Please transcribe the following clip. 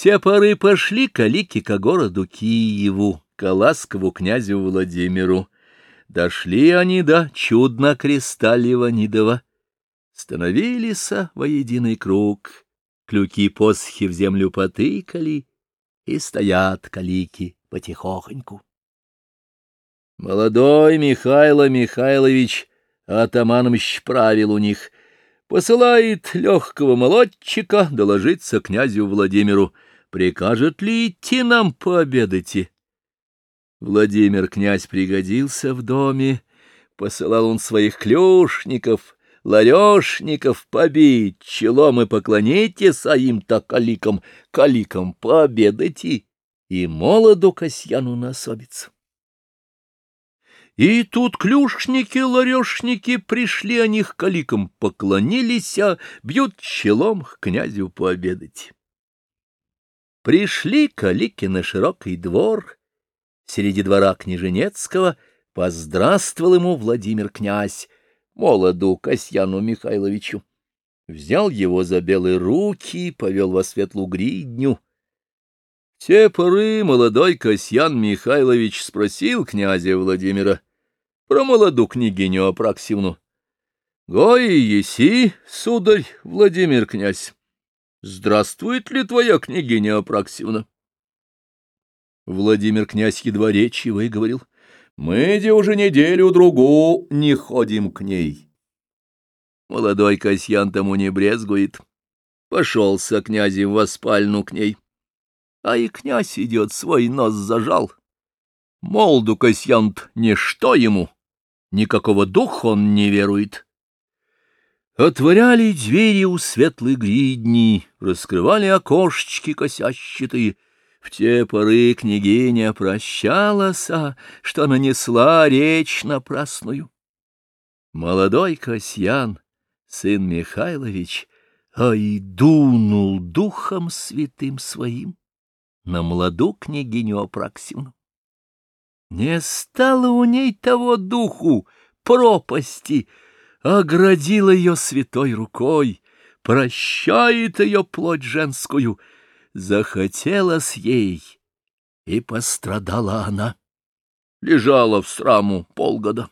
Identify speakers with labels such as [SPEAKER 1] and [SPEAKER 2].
[SPEAKER 1] те поры пошли калики ко городу Киеву, к ласкову князю Владимиру. Дошли они до чудно креста Леванидова, становились во единый круг, клюки посохи в землю потыкали, и стоят калики потихохоньку. Молодой Михайло Михайлович Атаманович правил у них, посылает легкого молодчика доложиться князю Владимиру, прикажет ли идти нам пообедать. Владимир князь пригодился в доме, посылал он своих клюшников, ларешников побить челом и поклонитесь а им-то каликам, каликам пообедайте, и молоду Касьяну насобится. И тут клюшники-ларешники пришли о них каликам, поклонились, а бьют челом к князю пообедать. Пришли калики на широкий двор, среди двора княженецкого, поздравствовал ему Владимир князь, молоду Касьяну Михайловичу. Взял его за белые руки, повел во светлую гридню. те поры молодой Касьян Михайлович спросил князя Владимира, про молоду княгиню Апраксивну. — Гой еси, сударь Владимир князь, здравствует ли твоя княгиня Апраксивна? Владимир князь едва речи выговорил. — Мы де уже неделю-другу не ходим к ней. Молодой Касьян тому не брезгует. Пошелся князем во спальну к ней. А и князь идет, свой нос зажал. Молду Касьян не что ему, никакого духа он не верует. Отворяли двери у светлой гридни, раскрывали окошечки косящатые. В те поры княгиня прощалась, что нанесла речь напрасную. Молодой Касьян, сын Михайлович, а и дунул духом святым своим на молоду княгиню Апраксину. Не стало у ней того духу, пропасти, оградил ее святой рукой, прощает ее плоть женскую, захотелось ей, и пострадала она. Лежала в сраму полгода.